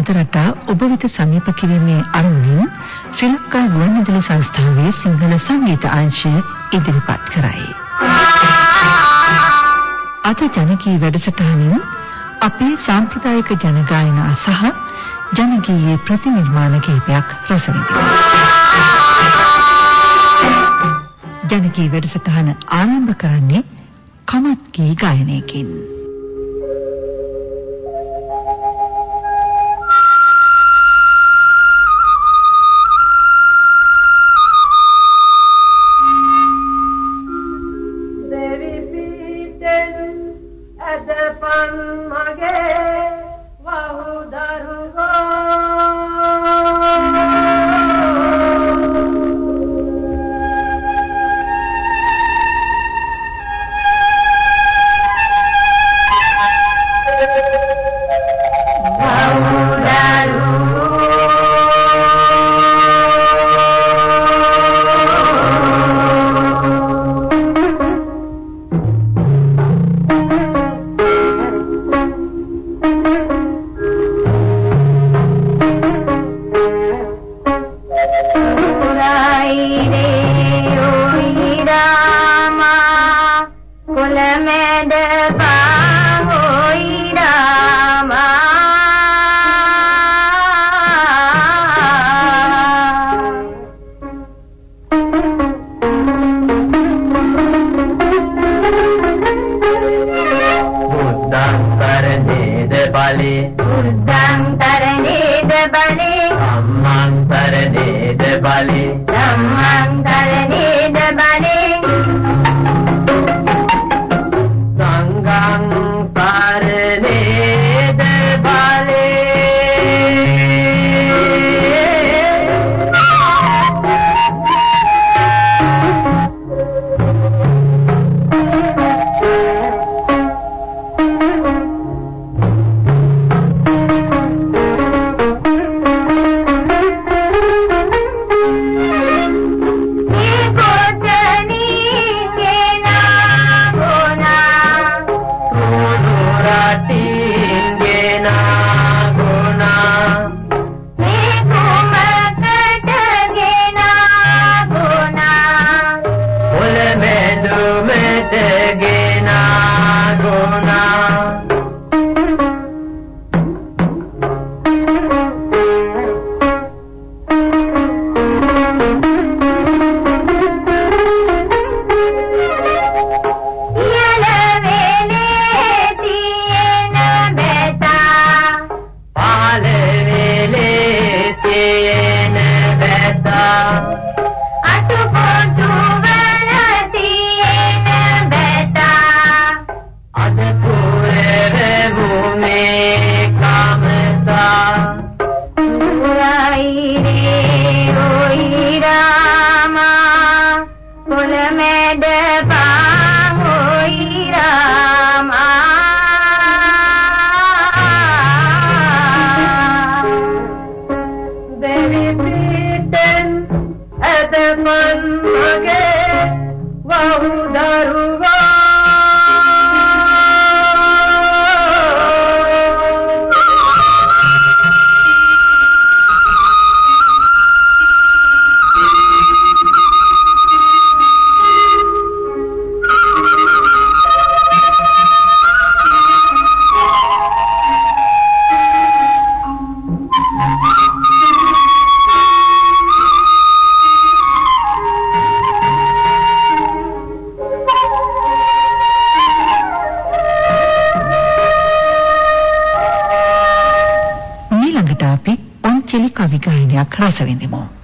දේශීය ජනකී නාද රටා ඔබ වෙත සමීප කිරීමේ අරමුණින් ශ්‍රී ලංකා ගුවන්විදුලි සංස්ථාවේ සිංහල සංගීත අංශය ඉදිරිපත් කරයි. අද ජනකී වැඩසටහනින් අපේ සාම්ප්‍රදායික ජන ගායනා සහ ජනගීයේ ප්‍රතිනිර්මාණ කිහිපයක් රස ජනකී වැඩසටහන ආරම්භ කරන්නේ කමත් ගී ගායනයකින් على ما دافع ದಾರು අද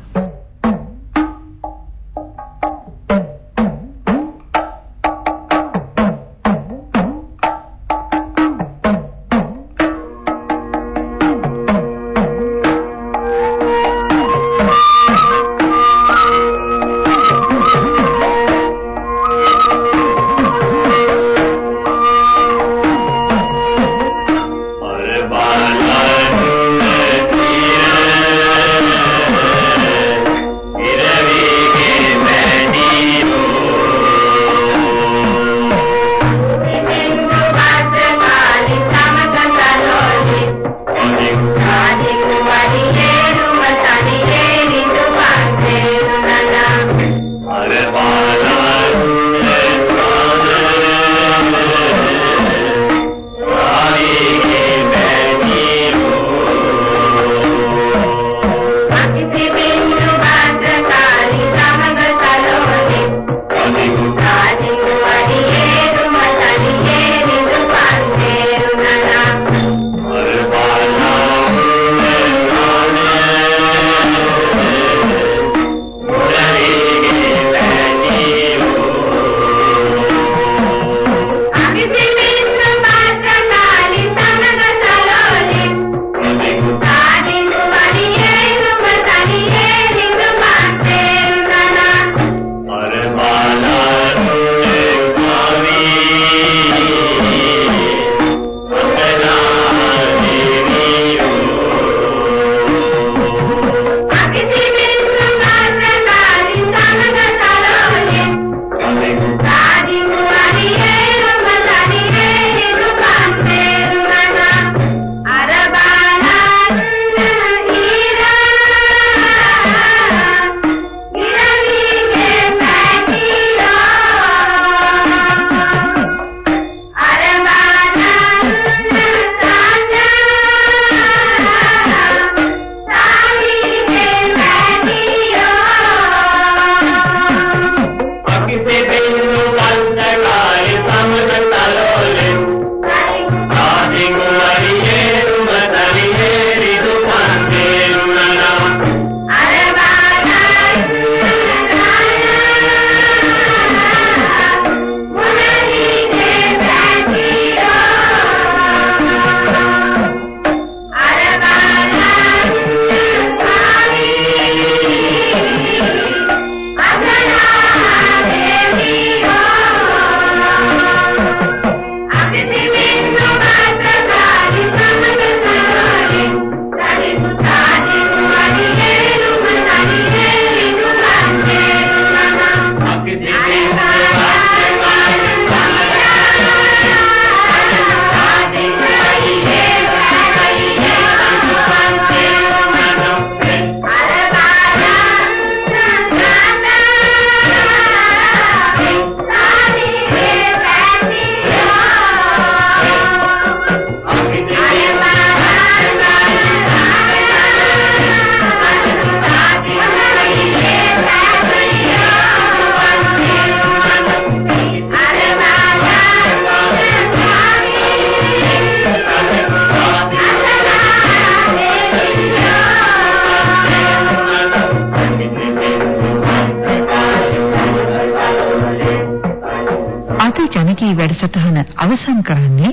අවසන් කරන්නේ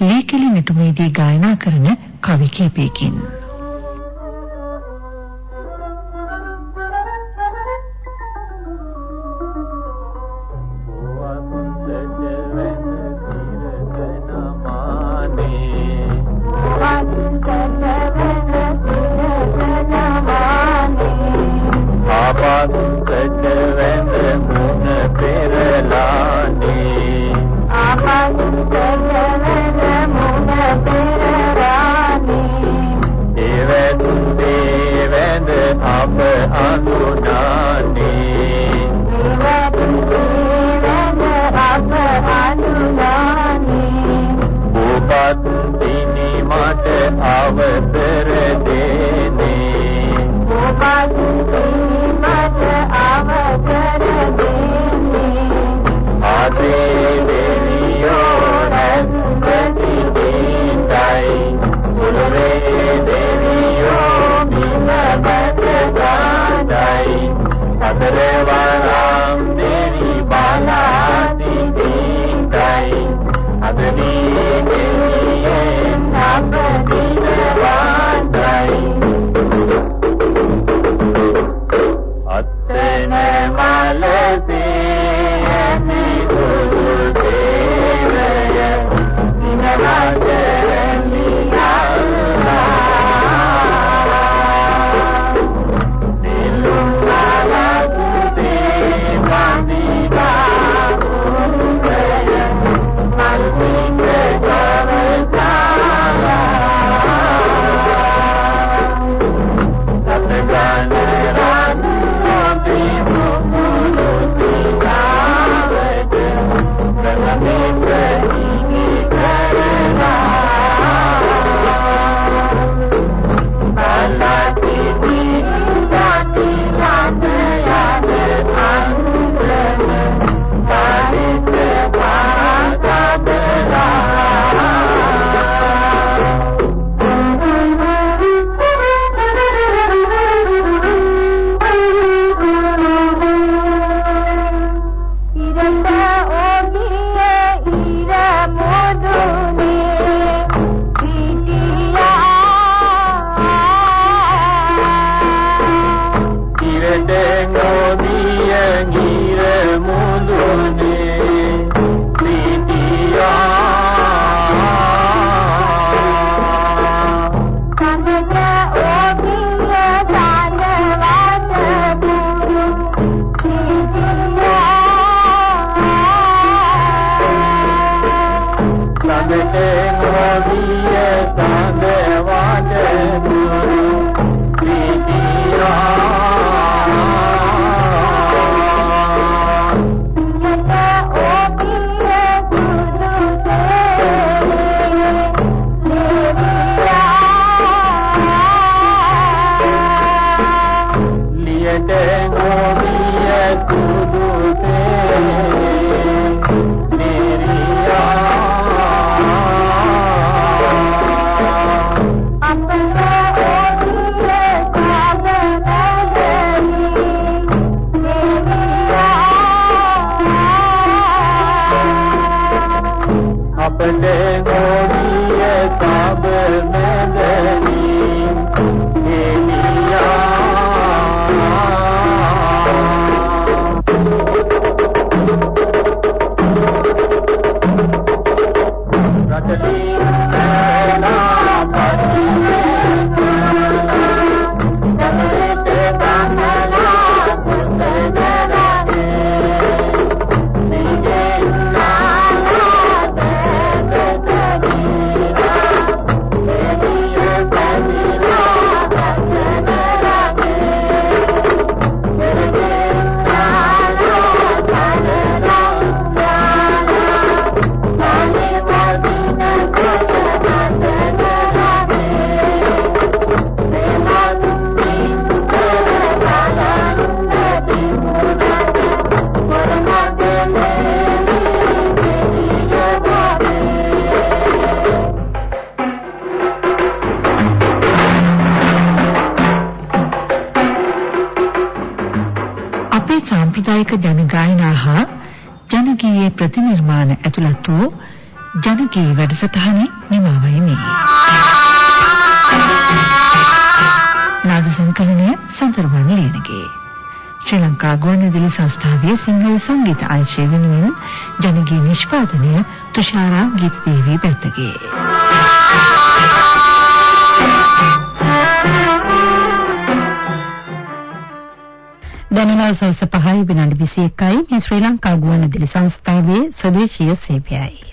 ලීකෙලි නිතුමේදී ගායනා කරන කවි කීපයකින්. of it. കൊണ്ട് ഓടിയ കാതന සාම්ප්‍රදායික ජන ගායනා හා ජන ගීයේ ප්‍රතිනිර්මාණ ඇතුළත් වූ ජන ගී වැඩසටහනේ නිමාවයි මේ. නාද සංකලනය සඳරවන් ලේනගේ ශ්‍රී ලංකා ගුවන්විදුලි සංස්ථාවේ සිංහල සංගීත අංශය වෙනුවෙන් ජන ගී නිෂ්පාදනය තුෂාරා ගීත දේවී පැත්තගේ. දැනලා සවස් 5 විනාඩි 21යි මේ ශ්‍රී ලංකා ගුවන්විදුලි සංස්ථාවේ ස්වදේශීය සේවයයි.